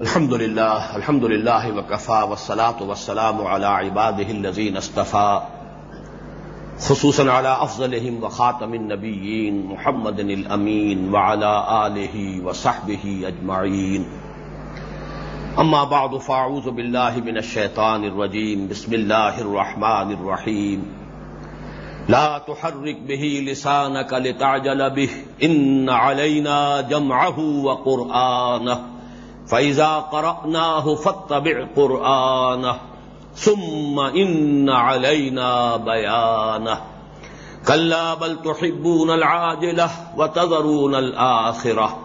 الحمد لله الحمد لله وكفى والصلاة والسلام على عباده الذين اصطفى خصوصا على أفضلهم وخاتم النبيين محمد الأمين وعلى آله وصحبه أجمعين أما بعد فأعوذ بالله من الشيطان الرجيم بسم الله الرحمن الرحيم لا تحرك به لسانك لتعجل به إن علينا جمعه وقرآنه فَإِذَا قَرَأْنَاهُ فَاتَّبِعْ قُرْآنَهُ ثُمَّ إِنَّ عَلَيْنَا بَيَانَهُ كَلَّا بَلْ تُحِبُّونَ الْعَاجِلَةَ وَتَذَرُونَ الْآخِرَةَ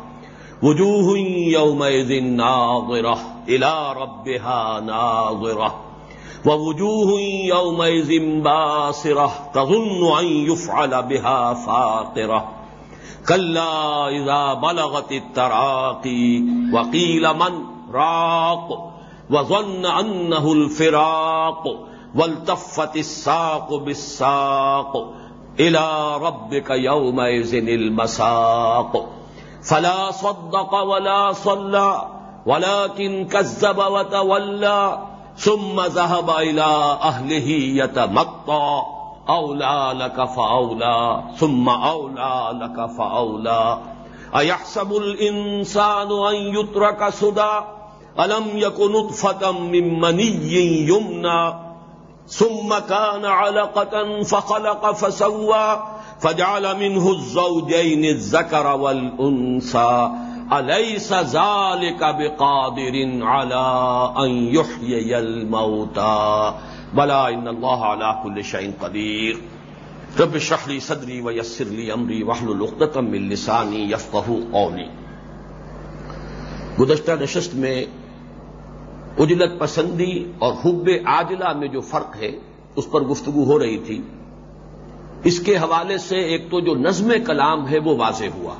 وجوه يومئذ ناظرة إلى ربها ناظرة ووجوه يومئذ باسرة تظن أن يفعل بها فاقرة اذا بلغت التراقی وقیل من راق وظن انه الفراق والتفت الساق بالساق الى ربك يومئذ المساق فلا صدق ولا صلى ولكن كذب وتولى ثم ذهب الى اهله يتمطى اولا لك فاولا ثم اولا لك فاولا ايحسب الانسان ان يترك سدى الم يكن نطفه من مني يمنى ثم كان علقه فخلق فسوى فجعل منه الزوجين الذكر والانثى اليس ذلك بقادر على ان يحيي الموتى بلا ان اللہ علا کل شعین قدیر. رب شخری صدری و یسرلی امری وحل العقدم من لسانی یفقہ قولی. گزشتہ نشست میں اجلت پسندی اور حب عاجلہ میں جو فرق ہے، اس پر گفتگو ہو رہی تھی۔ اس کے حوالے سے ایک تو جو نظم کلام ہے، وہ واضح ہوا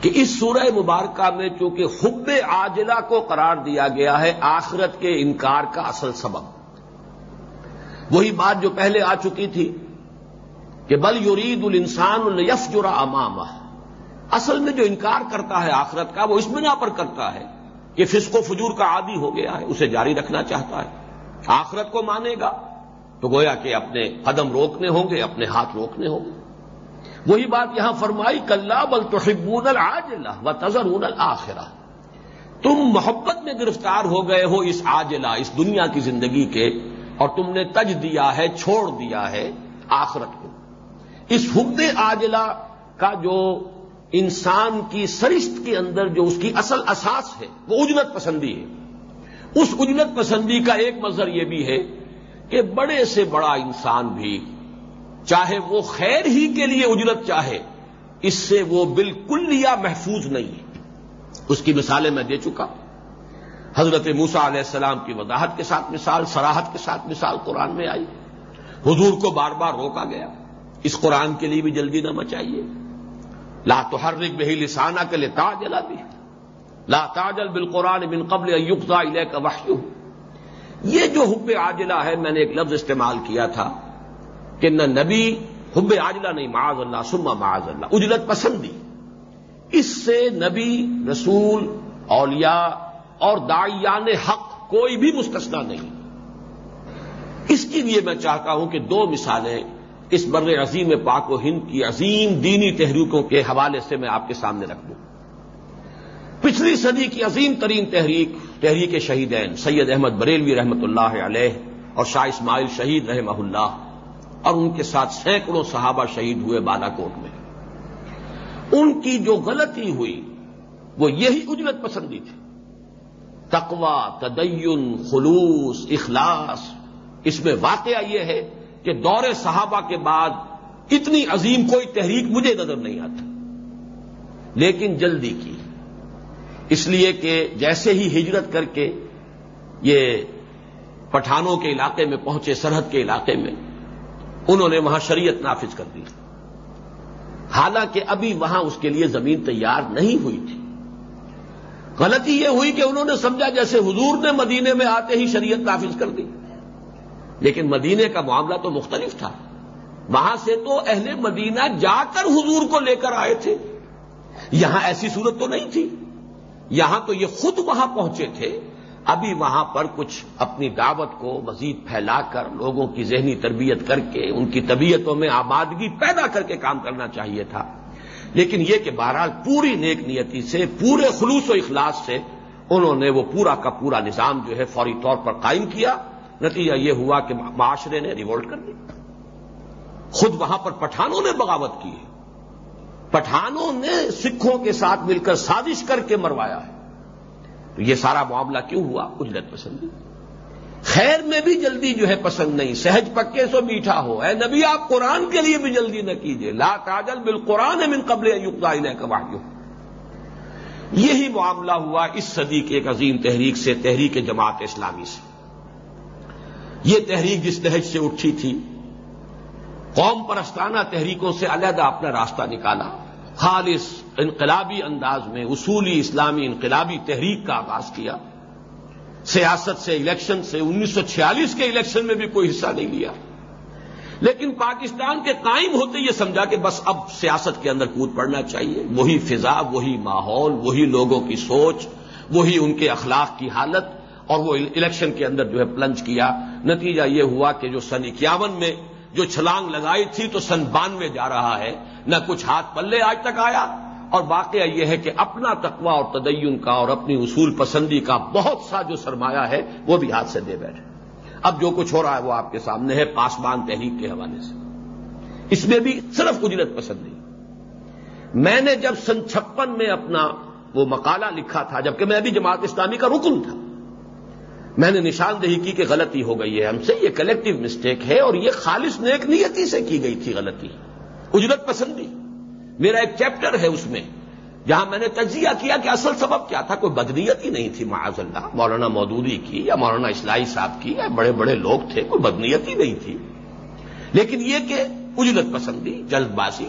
کہ اس سورہ مبارکہ میں چونکہ حب عاجلہ کو قرار دیا گیا ہے، آخرت کے انکار کا اصل سبب۔ وہی بات جو پہلے آ چکی تھی کہ بل یورید الانسان الف جرا امام اصل میں جو انکار کرتا ہے آخرت کا، وہ اس بنا پر کرتا ہے کہ فسق و فجور کا عادی ہو گیا ہے، اسے جاری رکھنا چاہتا ہے۔ آخرت کو مانے گا تو گویا کہ اپنے قدم روکنے ہوں گے، اپنے ہاتھ روکنے ہوں گے۔ وہی بات یہاں فرمائی، کلّا بل توحبون العاج اللہ و تذر الآخرہ۔ تم محبت میں گرفتار ہو گئے ہو اس آجلا اس دنیا کی زندگی کے اور تم نے تج دیا ہے، چھوڑ دیا ہے آخرت کو۔ اس حب آجلا کا جو انسان کی سرشت کے اندر جو اس کی اصل اساس ہے، وہ اجلت پسندی ہے۔ اس اجلت پسندی کا ایک مظہر یہ بھی ہے کہ بڑے سے بڑا انسان بھی چاہے وہ خیر ہی کے لیے اجلت چاہے، اس سے وہ بالکل یا محفوظ نہیں ہے۔ اس کی مثالیں میں دے چکا۔ حضرت موسا علیہ السلام کی وضاحت کے ساتھ مثال، سراحت کے ساتھ مثال قرآن میں آئی۔ حضور کو بار بار روکا گیا۔ اس قرآن کے لیے بھی جلدی نہ مچائیے۔ لا تحرک بہی لسانہ کے لیے تاجلا بھی لا تاجل بالقرآن بن قبل یقا کا وحی یہ جو حب عاجلہ ہے، میں نے ایک لفظ استعمال کیا تھا کہ نہ نبی حب عاجلہ نہیں، معاذ اللہ سما معاذ اللہ، اجلت پسندی۔ اس سے نبی، رسول، اولیاء اور دائیان حق کوئی بھی مستثنا نہیں۔ اس کے لیے میں چاہتا ہوں کہ دو مثالیں اس بر عظیم پاک و ہند کی عظیم دینی تحریکوں کے حوالے سے میں آپ کے سامنے رکھ دوں۔ پچھلی صدی کی عظیم ترین تحریک تحریک شہیدین، سید احمد بریلوی رحمت اللہ علیہ اور شاہ اسماعیل شہید رحمہ اللہ، اور ان کے ساتھ سینکڑوں صحابہ شہید ہوئے بالا کوٹ میں۔ ان کی جو غلطی ہوئی، وہ یہی اجلت پسندی تھی۔ تقوا تدین، خلوص، اخلاص۔ اس میں واقعہ یہ ہے کہ دور صحابہ کے بعد اتنی عظیم کوئی تحریک مجھے نظر نہیں آتا۔ لیکن جلدی کی۔ اس لیے کہ جیسے ہی ہجرت کر کے یہ پٹھانوں کے علاقے میں پہنچے، سرحد کے علاقے میں، انہوں نے وہاں شریعت نافذ کر دی۔ حالانکہ ابھی وہاں اس کے لیے زمین تیار نہیں ہوئی تھی۔ غلطی یہ ہوئی کہ انہوں نے سمجھا جیسے حضور نے مدینے میں آتے ہی شریعت نافذ کر دی۔ لیکن مدینے کا معاملہ تو مختلف تھا۔ وہاں سے تو اہل مدینہ جا کر حضور کو لے کر آئے تھے۔ یہاں ایسی صورت تو نہیں تھی۔ یہاں تو یہ خود وہاں پہنچے تھے۔ ابھی وہاں پر کچھ اپنی دعوت کو مزید پھیلا کر لوگوں کی ذہنی تربیت کر کے ان کی طبیعتوں میں آبادگی پیدا کر کے کام کرنا چاہیے تھا۔ لیکن یہ کہ بہرحال پوری نیک نیتی سے، پورے خلوص و اخلاص سے انہوں نے وہ پورا کا پورا نظام جو ہے فوری طور پر قائم کیا۔ نتیجہ یہ ہوا کہ معاشرے نے ریوولٹ کر دی خود وہاں پر پٹھانوں نے بغاوت کی ہے۔ پٹھانوں نے سکھوں کے ساتھ مل کر سازش کر کے مروایا ہے۔ تو یہ سارا معاملہ کیوں ہوا؟ اجلت پسندی۔ خیر میں بھی جلدی جو ہے پسند نہیں، سہج پکے سو میٹھا ہو۔ اے نبی، آپ قرآن کے لیے بھی جلدی نہ کیجیے لا تاجل بال قرآن من قبل کا یہی معاملہ ہوا اس صدی کی ایک عظیم تحریک سے، تحریک جماعت اسلامی سے۔ یہ تحریک جس نہج سے اٹھی تھی، قوم پرستانہ تحریکوں سے علیحدہ اپنا راستہ نکالا۔ خالص انقلابی انداز میں اصولی اسلامی انقلابی تحریک کا آغاز کیا۔ سیاست سے الیکشن سے، انیس سو چھیالیس کے الیکشن میں بھی کوئی حصہ نہیں لیا۔ لیکن پاکستان کے قائم ہوتے یہ سمجھا کہ بس اب سیاست کے اندر کود پڑنا چاہیے۔ وہی فضا، وہی ماحول، وہی لوگوں کی سوچ، وہی ان کے اخلاق کی حالت۔ اور وہ الیکشن کے اندر جو ہے پلنچ کیا۔ نتیجہ یہ ہوا کہ جو سن اکیاون میں جو چھلانگ لگائی تھی تو سن بانوے جا رہا ہے۔ نہ کچھ ہاتھ پلے آج تک آیا۔ اور واقعہ یہ ہے کہ اپنا تقوی اور تدین کا اور اپنی اصول پسندی کا بہت سا جو سرمایہ ہے وہ بھی ہاتھ سے دے بیٹھے۔ اب جو کچھ ہو رہا ہے وہ آپ کے سامنے ہے پاسبان تحریک کے حوالے سے۔ اس میں بھی صرف اجرت پسندی۔ میں نے جب سن چھپن میں اپنا وہ مقالہ لکھا تھا، جبکہ میں ابھی جماعت اسلامی کا رکن تھا، میں نے نشاندہی کی کہ غلطی ہو گئی ہے ہم سے، یہ کلیکٹو مسٹیک ہے اور یہ خالص نیک نیتی سے کی گئی تھی غلطی۔ اجرت پسندی۔ میرا ایک چیپٹر ہے اس میں، جہاں میں نے تجزیہ کیا کہ اصل سبب کیا تھا، کوئی بدنیت ہی نہیں تھی، معاذ اللہ۔ مولانا مودودی کی یا مولانا اسلائی صاحب کی یا بڑے بڑے لوگ تھے، کوئی بدنیت ہی نہیں تھی۔ لیکن یہ کہ اجرت پسندی، جلد بازی،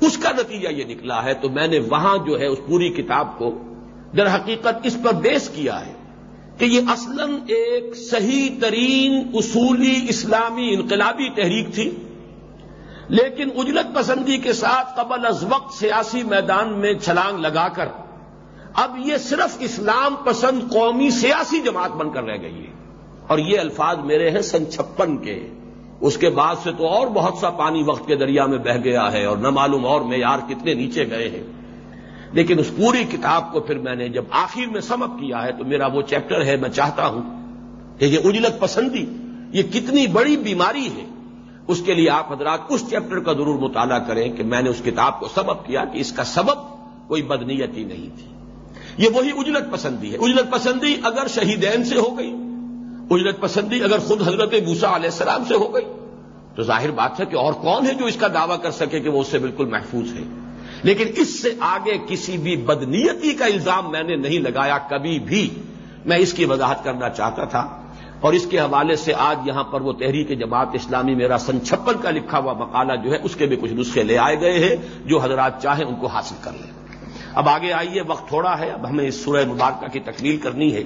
اس کا نتیجہ یہ نکلا ہے، تو میں نے وہاں جو ہے اس پوری کتاب کو در حقیقت اس پر بیس کیا ہے کہ یہ اصلاً ایک صحیح ترین اصولی اسلامی انقلابی تحریک تھی۔ لیکن اجلت پسندی کے ساتھ قبل از وقت سیاسی میدان میں چھلانگ لگا کر، اب یہ صرف اسلام پسند قومی سیاسی جماعت بن کر رہ گئی ہے۔ اور یہ الفاظ میرے ہیں سن چھپن کے۔ اس کے بعد سے تو اور بہت سا پانی وقت کے دریا میں بہ گیا ہے اور نہ معلوم اور معیار کتنے نیچے گئے ہیں۔ لیکن اس پوری کتاب کو پھر میں نے جب آخر میں سمپ کیا ہے تو میرا وہ چیپٹر ہے، میں چاہتا ہوں کہ یہ اجلت پسندی، یہ کتنی بڑی بیماری ہے۔ اس کے لیے آپ حضرات اس چیپٹر کا ضرور مطالعہ کریں کہ میں نے اس کتاب کو سبب کیا کہ اس کا سبب کوئی بدنیتی نہیں تھی۔ یہ وہی اجلت پسندی ہے۔ اجلت پسندی اگر شہیدین سے ہو گئی۔ اجلت پسندی اگر خود حضرت بوسا علیہ السلام سے ہو گئی۔ تو ظاہر بات ہے کہ اور کون ہے جو اس کا دعویٰ کر سکے کہ وہ اس سے بالکل محفوظ ہے۔ لیکن اس سے آگے کسی بھی بدنیتی کا الزام میں نے نہیں لگایا۔ کبھی بھی میں اس کی وضاحت کرنا چاہتا تھا۔ اور اس کے حوالے سے آج یہاں پر وہ تحریک جماعت اسلامی میرا سن چھپن کا لکھا ہوا مقالہ جو ہے اس کے بھی کچھ نسخے لے آئے گئے ہیں جو حضرات چاہیں ان کو حاصل کر لیں۔ اب آگے آئیے، وقت تھوڑا ہے، اب ہمیں اس سورہ مبارکہ کی تکمیل کرنی ہے۔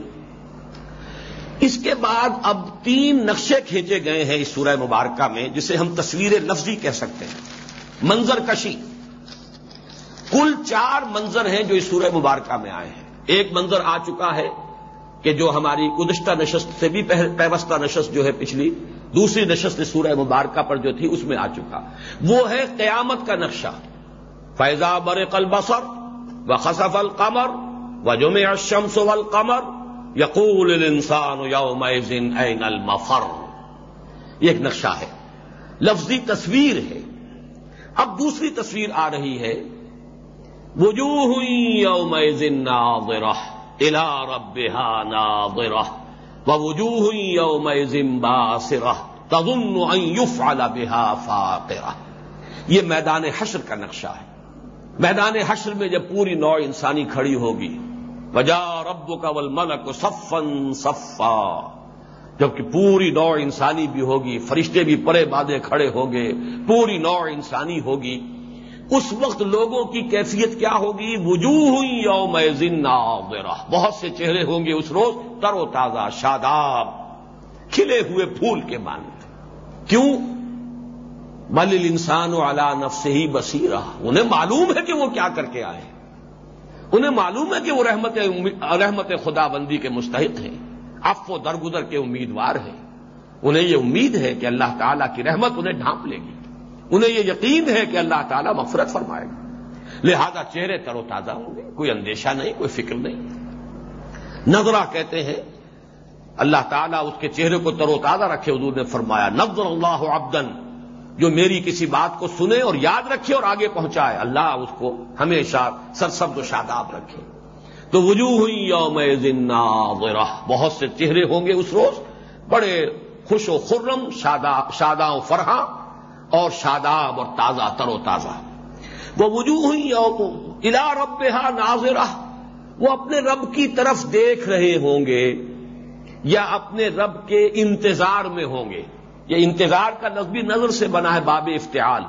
اس کے بعد اب تین نقشے کھینچے گئے ہیں اس سورہ مبارکہ میں، جسے ہم تصویر لفظی کہہ سکتے ہیں۔ منظر کشی۔ کل چار منظر ہیں جو اس سورہ مبارکہ میں آئے ہیں۔ ایک منظر آ چکا ہے کہ جو ہماری گزشتہ نشست سے بھی پیوستہ نشست جو ہے پچھلی، دوسری نشست سورہ مبارکہ پر جو تھی، اس میں آ چکا۔ وہ ہے قیامت کا نقشہ۔ فیضا بر بسر و خصف القمر و جم الشمس والقمر یقول الانسان یوم المفر۔ یہ ایک نقشہ ہے۔ لفظی تصویر ہے۔ اب دوسری تصویر آ رہی ہے۔ وجوہ یوم ناظرہ الى ربها ناظرہ ووجوہ یوم باسرہ تظن ان يفعل بها فاقرہ یہ میدان حشر کا نقشہ ہے. میدان حشر میں جب پوری نوع انسانی کھڑی ہوگی، وجا رب کا ول ملک صفن صفا، جبکہ پوری نوع انسانی بھی ہوگی، فرشتے بھی پرے بادے کھڑے ہوں گے پوری نوع انسانی ہوگی اس وقت لوگوں کی کیفیت کیا ہوگی؟ وجوہ یوم ناظرہ۔ بہت سے چہرے ہوں گے اس روز، تر و تازہ شاداب، کھلے ہوئے پھول کے مانتے کیوں؟ مل انسان و اعلی نف سے ہی بسیرہ انہیں معلوم ہے کہ وہ کیا کر کے آئے انہیں معلوم ہے کہ وہ رحمت رحمت خدا بندی کے مستحق ہیں۔ اف و درگزر کے امیدوار ہیں۔ انہیں یہ امید ہے کہ اللہ تعالیٰ کی رحمت انہیں ڈھانپ لے گی۔ انہیں یہ یقین ہے کہ اللہ تعالیٰ مفرت فرمائے گا۔ لہذا چہرے تر و تازہ ہوں گے، کوئی اندیشہ نہیں، کوئی فکر نہیں۔ نظرہ کہتے ہیں، اللہ تعالیٰ اس کے چہرے کو تر و تازہ رکھے، حضور نے فرمایا، نظر اللہ عبدن جو میری کسی بات کو سنے اور یاد رکھے اور آگے پہنچائے، اللہ اس کو ہمیشہ سرسبد و شاداب رکھے۔ تو وجوہ ہوئی یوم بہت سے چہرے ہوں گے اس روز، بڑے خوش و خرم شاداں و فرحاں اور شاداب اور تازہ، تر و تازہ۔ وہ وجوہ یوم الا رب ناظرہ۔ وہ اپنے رب کی طرف دیکھ رہے ہوں گے یا اپنے رب کے انتظار میں ہوں گے۔ یہ انتظار کا نظبی نظر سے بنا ہے باب افتعال۔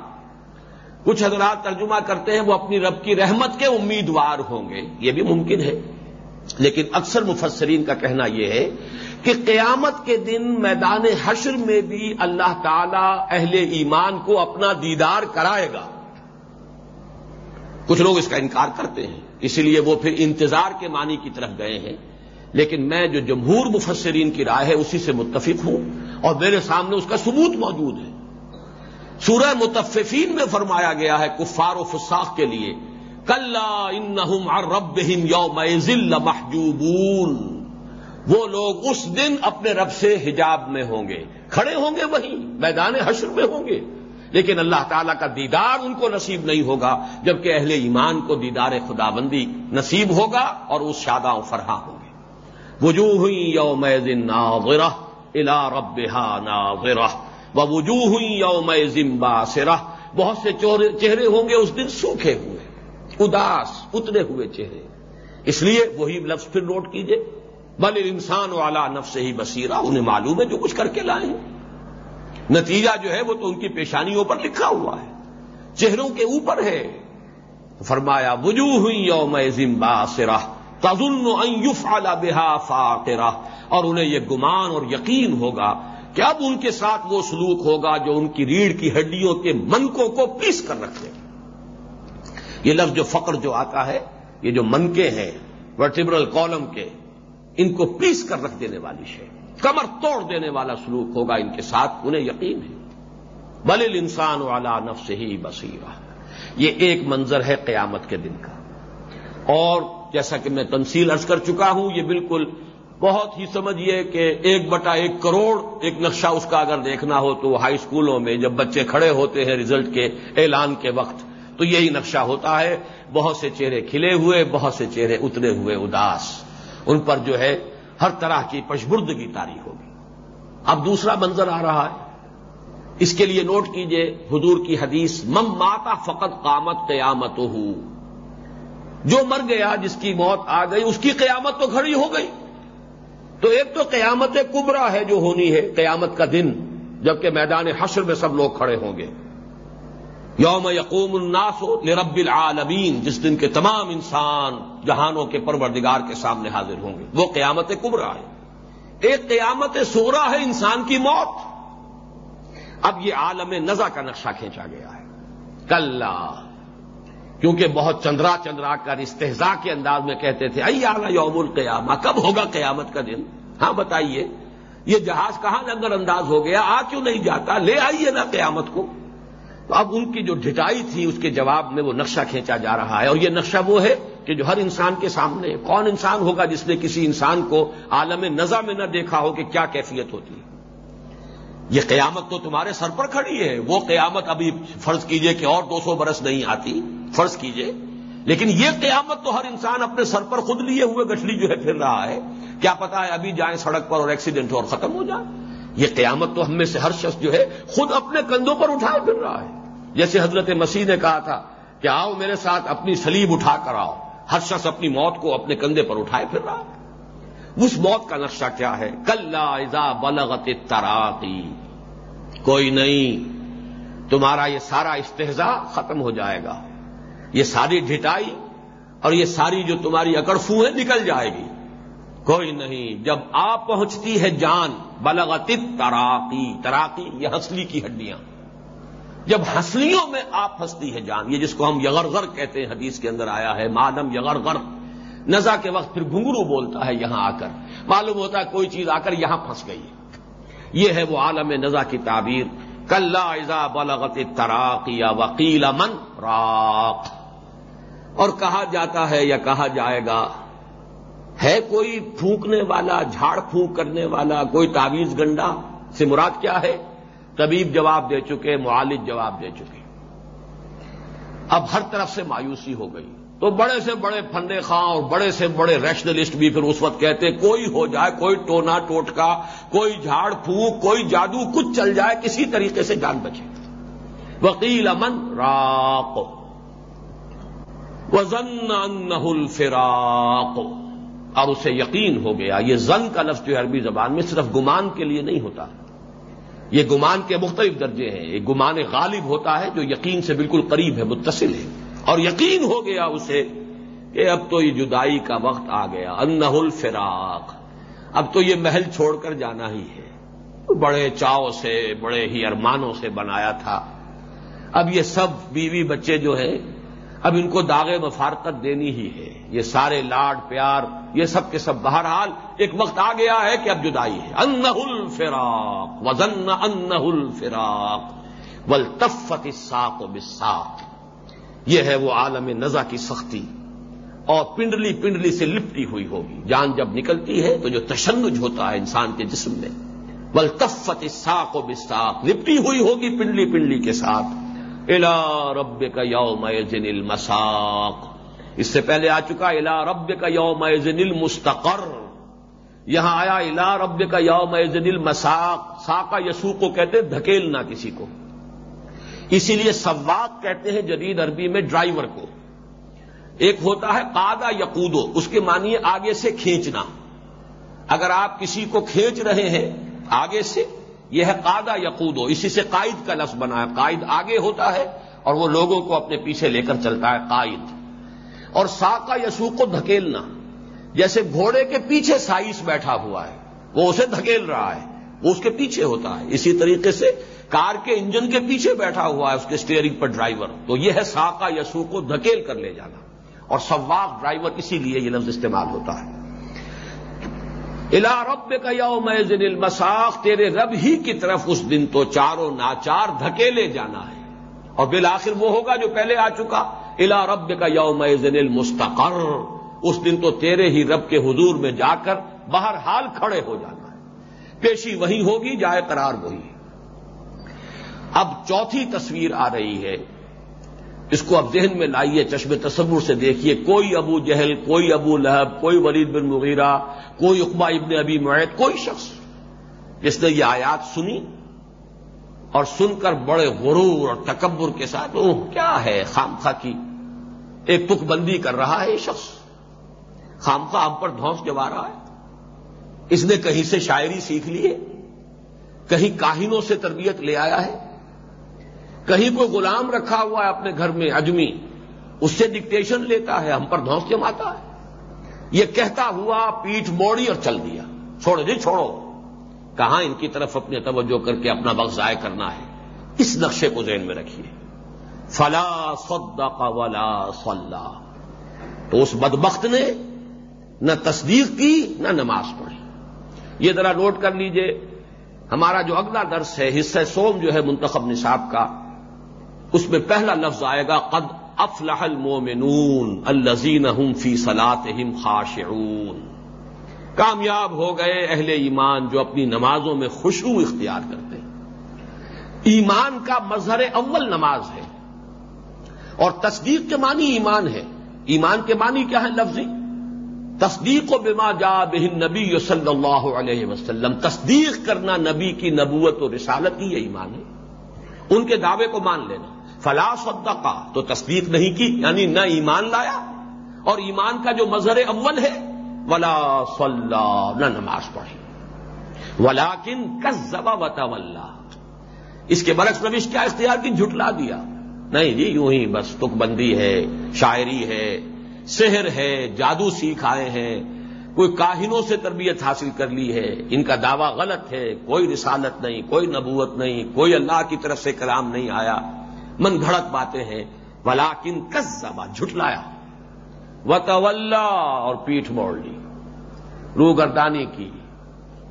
کچھ حضرات ترجمہ کرتے ہیں وہ اپنی رب کی رحمت کے امیدوار ہوں گے، یہ بھی ممکن ہے۔ لیکن اکثر مفسرین کا کہنا یہ ہے کہ قیامت کے دن میدان حشر میں بھی اللہ تعالی اہل ایمان کو اپنا دیدار کرائے گا۔ کچھ لوگ اس کا انکار کرتے ہیں، اسی لیے وہ پھر انتظار کے معنی کی طرف گئے ہیں۔ لیکن میں جو جمہور مفسرین کی رائے ہے، اسی سے متفق ہوں اور میرے سامنے اس کا ثبوت موجود ہے۔ سورہ متففین میں فرمایا گیا ہے، کفار و فساق کے لیے کل رب یوم محجوبون وہ لوگ اس دن اپنے رب سے حجاب میں ہوں گے۔ کھڑے ہوں گے وہیں میدان حشر میں ہوں گے۔ لیکن اللہ تعالیٰ کا دیدار ان کو نصیب نہیں ہوگا، جبکہ اہل ایمان کو دیدار خدا بندی نصیب ہوگا اور اس شادہ و فرحا ہوں گے۔ وجوہ ہوئی یوم ناظرہ الا رب ناظرہ۔ وہ وجوہ ہوئی یوم زمبا بہت سے چہرے ہوں گے اس دن سوکھے ہوئے، اداس اتنے ہوئے چہرے۔ اس لیے وہی لفظ پھر نوٹ کیجیے۔ بل انسان والا نف سے ہی بصیرہ، انہیں معلوم ہے جو کچھ کر کے لائے ہیں۔ نتیجہ جو ہے وہ تو ان کی پیشانیوں پر لکھا ہوا ہے۔ چہروں کے اوپر ہے۔ فرمایا، وجوہ ہوئی یوم زمبا سرا تزن یوف اعلی بحا فاقرہ۔ اور انہیں یہ گمان اور یقین ہوگا کہ اب ان کے ساتھ وہ سلوک ہوگا جو ان کی ریڑھ کی ہڈیوں کے منکوں کو پیس کر رکھے۔ یہ لفظ جو فقر جو آتا ہے، یہ جو منکے ہیں ورٹیبرل کالم کے ان کو پیس کر رکھ دینے والی شے۔ کمر توڑ دینے والا سلوک ہوگا ان کے ساتھ، انہیں یقین ہے۔ بل انسان والا نفس ہی بصیرہ۔ یہ ایک منظر ہے قیامت کے دن کا۔ اور جیسا کہ میں تنصیل ارض کر چکا ہوں، یہ بالکل بہت ہی سمجھیے کہ ایک بٹا ایک کروڑ ایک نقشہ اس کا اگر دیکھنا ہو تو ہائی اسکولوں میں جب بچے کھڑے ہوتے ہیں ریزلٹ کے اعلان کے وقت، تو یہی نقشہ ہوتا ہے۔ بہت سے چہرے کھلے ہوئے، بہت سے چہرے اترے ہوئے، اداس۔ ان پر جو ہے ہر طرح کی پشبردگی تاری ہوگی۔ اب دوسرا منظر آ رہا ہے۔ اس کے لیے نوٹ کیجیے حضور کی حدیث مم ماتا فقط قامت قیامت ہو جو مر گیا، جس کی موت آ گئی، اس کی قیامت تو کھڑی ہو گئی۔ تو ایک تو قیامت کبرا ہے جو ہونی ہے، قیامت کا دن، جبکہ میدان حشر میں سب لوگ کھڑے ہوں گے۔ یوم یقوم الناس لرب العالمین، جس دن کے تمام انسان جہانوں کے پروردگار کے سامنے حاضر ہوں گے۔ وہ قیامت کبرا ہے۔ ایک قیامت سورا ہے انسان کی موت۔ اب یہ عالم نزا کا نقشہ کھینچا گیا ہے۔ کل کیونکہ بہت چندرا چندرا کر استحزا کے انداز میں کہتے تھے ائی آنا یوم القیامہ، کب ہوگا قیامت کا دن؟ ہاں بتائیے، یہ جہاز کہاں نظر انداز ہو گیا؟ آ کیوں نہیں جاتا؟ لے آئیے نا قیامت کو۔ تو اب ان کی جو ڈٹائی تھی، اس کے جواب میں وہ نقشہ کھینچا جا رہا ہے اور یہ نقشہ وہ ہے کہ جو ہر انسان کے سامنے کون انسان ہوگا جس نے کسی انسان کو عالم نزا میں نہ دیکھا ہو کہ کیا کیفیت ہوتی ہے۔ یہ قیامت تو تمہارے سر پر کھڑی ہے۔ وہ قیامت ابھی فرض کیجیے کہ اور دو سو برس نہیں آتی، فرض کیجیے۔ لیکن یہ قیامت تو ہر انسان اپنے سر پر خود لیے ہوئے گٹھلی جو ہے پھر رہا ہے۔ کیا پتا ہے ابھی جائیں سڑک پر اور ایکسیڈنٹ ہو اور ختم ہو جائے۔ یہ قیامت تو ہم میں سے ہر شخص جو ہے خود اپنے کندھوں پر اٹھائے پھر رہا ہے۔ جیسے حضرت مسیح نے کہا تھا کہ آؤ میرے ساتھ اپنی سلیب اٹھا کر آؤ۔ ہر شخص اپنی موت کو اپنے کندھے پر اٹھائے پھر رہا اس موت کا نقشہ کیا ہے؟ کل ازا بلغت تراقی کوئی نہیں، تمہارا یہ سارا استحزا ختم ہو جائے گا۔ یہ ساری ڈھٹائی اور یہ ساری جو تمہاری اکڑفو ہے نکل جائے گی۔ کوئی نہیں۔ جب آپ پہنچتی ہے جان، بلغت تراقی تراقی یہ ہنسلی کی ہڈیاں۔ جب ہنسلیوں میں آپ ہنستی ہے جان، یہ جس کو ہم یغرغر کہتے ہیں، حدیث کے اندر آیا ہے، مادم یغرغر۔ نزا کے وقت پھر گنگرو بولتا ہے یہاں آ کر۔ معلوم ہوتا ہے کوئی چیز آ کر یہاں پھنس گئی یہ ہے وہ عالم نزا کی تعبیر۔ کل ازا بلغت تراق یا وکیل من راق۔ اور کہا جاتا ہے یا کہا جائے گا ہے کوئی پھونکنے والا، جھاڑ پھونک کرنے والا، کوئی تعویز گنڈا؟ سے مراد کیا ہے؟ طبیب جواب دے چکے، معالج جواب دے چکے۔ اب ہر طرف سے مایوسی ہو گئی۔ تو بڑے سے بڑے فنڈے خاں اور بڑے سے بڑے ریشنلسٹ بھی پھر اس وقت کہتے، کوئی ہو جائے، کوئی ٹونا ٹوٹکا، کوئی جھاڑ پھونک، کوئی جادو، کچھ چل جائے، کسی طریقے سے جان بچے۔ وکیل امن راق وزن الفراق۔ اور اسے یقین ہو گیا، یہ زن کا لفظ جو عربی زبان میں صرف گمان کے لیے نہیں ہوتا۔ یہ گمان کے مختلف درجے ہیں۔ یہ گمان غالب ہوتا ہے جو یقین سے بالکل قریب ہے، متصل ہے۔ اور یقین ہو گیا اسے کہ اب تو یہ جدائی کا وقت آ گیا۔ انہ الفراق۔ اب تو یہ محل چھوڑ کر جانا ہی ہے۔ بڑے چاؤ سے، بڑے ہی ارمانوں سے بنایا تھا۔ اب یہ سب بیوی بچے جو ہیں اب ان کو داغ مفارقت دینی ہی ہے۔ یہ سارے لاڈ پیار، یہ سب کے سب بہرحال ایک وقت آ گیا ہے کہ اب جدائی ہے۔ انہ الفراق وزن انہ الفراق ولطفت ساق و بساق یہ ہے وہ عالم نزا کی سختی۔ اور پنڈلی پنڈلی سے لپٹی ہوئی ہوگی۔ جان جب نکلتی ہے تو جو تشنج ہوتا ہے انسان کے جسم میں۔ ولطفت ساق و بساق لپٹی ہوئی ہوگی پنڈلی پنڈلی کے ساتھ۔ الا رب کا یوم المساق. اس سے پہلے آ چکا الا رب کا یوم المستقر. یہاں آیا الا رب کا یوم المساق ساکا یسو کو کہتے دھکیلنا کسی کو. اسی لیے سواق کہتے ہیں جدید عربی میں ڈرائیور کو. ایک ہوتا ہے قادہ یقودو اس کے معنی آگے سے کھینچنا. اگر آپ کسی کو کھینچ رہے ہیں، آگے سے یہ ہے قادہ یقودو، اسی سے قائد کا لفظ بنا ہے، قائد آگے ہوتا ہے اور وہ لوگوں کو اپنے پیچھے لے کر چلتا ہے، قائد۔ اور ساکا یسو کو دھکیلنا، جیسے گھوڑے کے پیچھے سائس بیٹھا ہوا ہے، وہ اسے دھکیل رہا ہے، وہ اس کے پیچھے ہوتا ہے۔ اسی طریقے سے کار کے انجن کے پیچھے بیٹھا ہوا ہے، اس کے اسٹیئرنگ پر ڈرائیور تو یہ ہے ساکا یسو کو دھکیل کر لے جانا۔ اور سواق ڈرائیور اسی لیے یہ لفظ استعمال ہوتا ہے۔ الا رب کا یوم المساخ تیرے رب ہی کی طرف اس دن تو چاروں ناچار دھکیلے جانا ہے۔ اور بالآخر وہ ہوگا جو پہلے آ چکا۔ الا رب کا یوم المستقر، اس دن تو تیرے ہی رب کے حضور میں جا کر باہر حال کھڑے ہو جانا ہے۔ پیشی وہی ہوگی، جائے قرار وہی۔ اب چوتھی تصویر آ رہی ہے۔ اس کو اب ذہن میں لائیے، چشم تصور سے دیکھیے، کوئی ابو جہل، کوئی ابو لہب، کوئی ولید بن مغیرہ، کوئی اقبا ابن ابی معیت کوئی شخص جس نے یہ آیات سنی اور سن کر بڑے غرور اور تکبر کے ساتھ، اوہ، کیا ہے خامخا کی؟ ایک تک بندی کر رہا ہے یہ شخص۔ خامخا ہم پر دھوس جما رہا ہے۔ اس نے کہیں سے شاعری سیکھ لی ہے کہیں کاہنوں سے تربیت لے آیا ہے کہیں کوئی غلام رکھا ہوا ہے اپنے گھر میں اجمی اس سے ڈکٹیشن لیتا ہے، ہم پر دھوس جماتا ہے۔ یہ کہتا ہوا پیٹھ موڑی اور چل دیا۔ چھوڑو جی چھوڑو۔ کہاں ان کی طرف اپنے توجہ کر کے اپنا وقت ضائع کرنا ہے؟ اس نقشے کو ذہن میں رکھیے۔ فلا صدق ولا صلہ تو اس بدبخت نے نہ تصدیق کی، نہ نماز پڑھی۔ یہ ذرا نوٹ کر لیجیے، ہمارا جو اگلا درس ہے، حصہ سوم جو ہے، منتخب نصاب کا اس میں پہلا لفظ آئے گا، قد افلح المومنون الزین ہم فی صلاتہم خاشعون۔ کامیاب ہو گئے اہل ایمان جو اپنی نمازوں میں خوشبو اختیار کرتے ہیں۔ ایمان کا مظہر اول نماز ہے۔ اور تصدیق کے معنی ایمان ہے۔ ایمان کے معنی کیا ہے لفظی؟ تصدیق و بما جا بہن نبی صلی اللہ علیہ وسلم۔ تصدیق کرنا نبی کی نبوت و رسالت کی یہ ایمان ہے۔ ان کے دعوے کو مان لینا۔ فلا صدقہ، تو تصدیق نہیں کی یعنی نہ ایمان لایا، اور ایمان کا جو مظہر اول ہے، ولا صلی، نہ نماز پڑھی۔ ولا کن کزبا وطا اس کے برعکس نویش کیا اختیار کی؟ جھٹلا دیا۔ نہیں جی یوں ہی بس تک بندی ہے، شاعری ہے، سحر ہے، جادو سیکھ آئے ہیں۔ کوئی کاہنوں سے تربیت حاصل کر لی ہے، ان کا دعویٰ غلط ہے، کوئی رسالت نہیں، کوئی نبوت نہیں، کوئی اللہ کی طرف سے کلام نہیں آیا۔ من گھڑت باتیں ہیں ولاکن کس جھٹلایا۔ و طلّہ اور پیٹھ موڑ لی۔ رو گردانی کی۔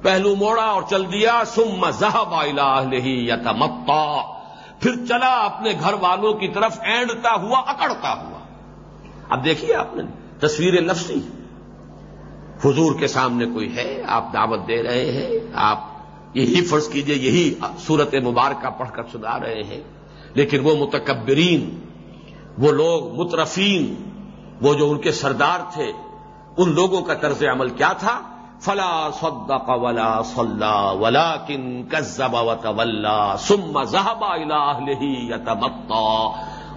پہلو موڑا اور چل دیا۔ سم زہب ہی یا تمتا پھر چلا اپنے گھر والوں کی طرف اینڈتا ہوا، اکڑتا ہوا۔ اب دیکھیے آپ نے تصویر لفظی حضور کے سامنے کوئی ہے؟ آپ دعوت دے رہے ہیں؟ آپ یہی فرض کیجیے، یہی صورت مبارکہ پڑھ کر سنا رہے ہیں۔ لیکن وہ متکبرین، وہ لوگ مترفین، وہ جو ان کے سردار تھے، ان لوگوں کا طرز عمل کیا تھا؟ فلا صدق ولا صلى ولكن كذب وتولى ثم ذهب الى اهله يتمطى.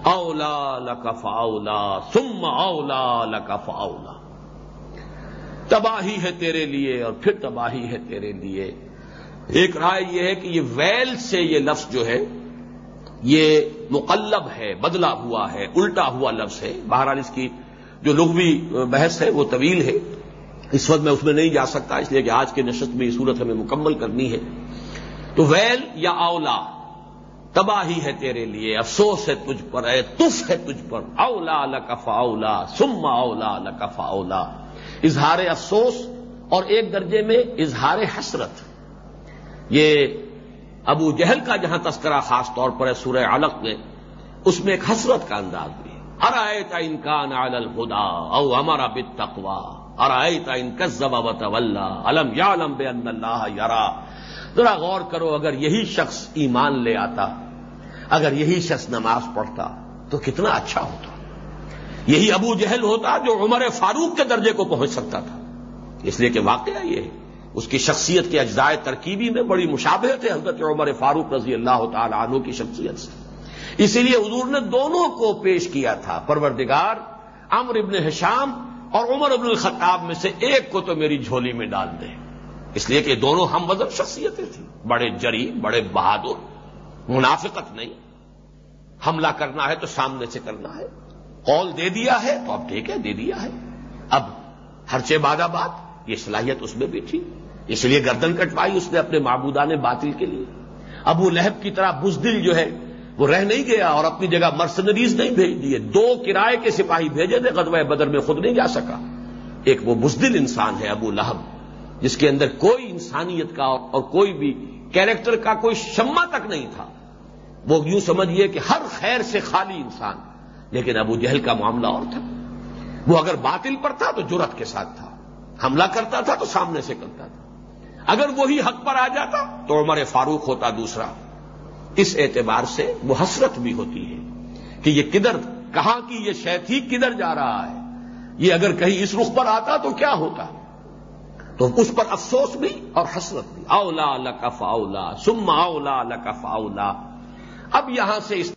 اولا لك فاولا ثم اولا لك فاولا تباہی ہے تیرے لیے اور پھر تباہی ہے تیرے لیے۔ ایک رائے یہ ہے کہ یہ ویل سے یہ لفظ جو ہے یہ مقلب ہے، بدلا ہوا ہے، الٹا ہوا لفظ ہے۔ بہرحال اس کی جو لغوی بحث ہے وہ طویل ہے۔ اس وقت میں اس میں نہیں جا سکتا، اس لیے کہ آج کے نشست میں یہ صورت ہمیں مکمل کرنی ہے۔ تو ویل یا اولا، تباہی ہے تیرے لیے، افسوس ہے تجھ پر، اے تف ہے تجھ پر۔ اولا لکف اولا سما اولا لکف اولا اظہار افسوس اور ایک درجے میں اظہار حسرت۔ یہ ابو جہل کا جہاں تذکرہ خاص طور پر ہے سورہ علق میں، اس میں ایک حسرت کا انداز بھی ارائے کا انکان عال الخدا او ہمارا بت تقوا ارائے کا ان کزبا علم یا علم بے اللہ یارا ذرا غور کرو، اگر یہی شخص ایمان لے آتا، اگر یہی شخص نماز پڑھتا، تو کتنا اچھا ہوتا۔ یہی ابو جہل ہوتا جو عمر فاروق کے درجے کو پہنچ سکتا تھا۔ اس لیے کہ واقعہ یہ ہے۔ اس کی شخصیت کے اجزائے ترکیبی میں بڑی مشابہت ہے حضرت عمر فاروق رضی اللہ تعالی عنہ کی شخصیت سے۔ اسی لیے حضور نے دونوں کو پیش کیا تھا، پروردگار امر ابن حشام اور عمر ابن الخطاب میں سے ایک کو تو میری جھولی میں ڈال دے۔ اس لیے کہ دونوں ہم وزن شخصیتیں تھیں۔ بڑے جری، بڑے بہادر، منافقت نہیں۔ حملہ کرنا ہے تو سامنے سے کرنا ہے۔ قول دے دیا ہے تو اب ٹھیک ہے، دے دیا ہے۔ اب ہر بادہ بات، یہ صلاحیت اس میں بھی تھی۔ اس لیے گردن کٹوائی اس نے اپنے معبودان باطل کے لیے۔ ابو لہب کی طرح بزدل جو ہے، وہ رہ نہیں گیا اور اپنی جگہ مرسنریز نہیں بھیج دیے۔ دو کرائے کے سپاہی بھیجے تھے، غزوہ بدر میں خود نہیں جا سکا۔ ایک وہ بزدل انسان ہے ابو لہب، جس کے اندر کوئی انسانیت کا اور کوئی بھی کیریکٹر کا کوئی شمع تک نہیں تھا۔ وہ یوں سمجھیے کہ ہر خیر سے خالی انسان، لیکن ابو جہل کا معاملہ اور تھا۔ وہ اگر باطل پر تھا تو جرت کے ساتھ تھا، حملہ کرتا تھا تو سامنے سے کرتا تھا۔ اگر وہی حق پر آ جاتا تو عمر فاروق ہوتا دوسرا۔ اس اعتبار سے وہ حسرت بھی ہوتی ہے کہ یہ کدھر، کہاں کی یہ شیتھی کدھر جا رہا ہے۔ یہ اگر کہیں اس رخ پر آتا تو کیا ہوتا؟ تو اس پر افسوس بھی اور حسرت بھی۔ اولا لکف اولا سما اولا لکف اولا۔ اب یہاں سے اس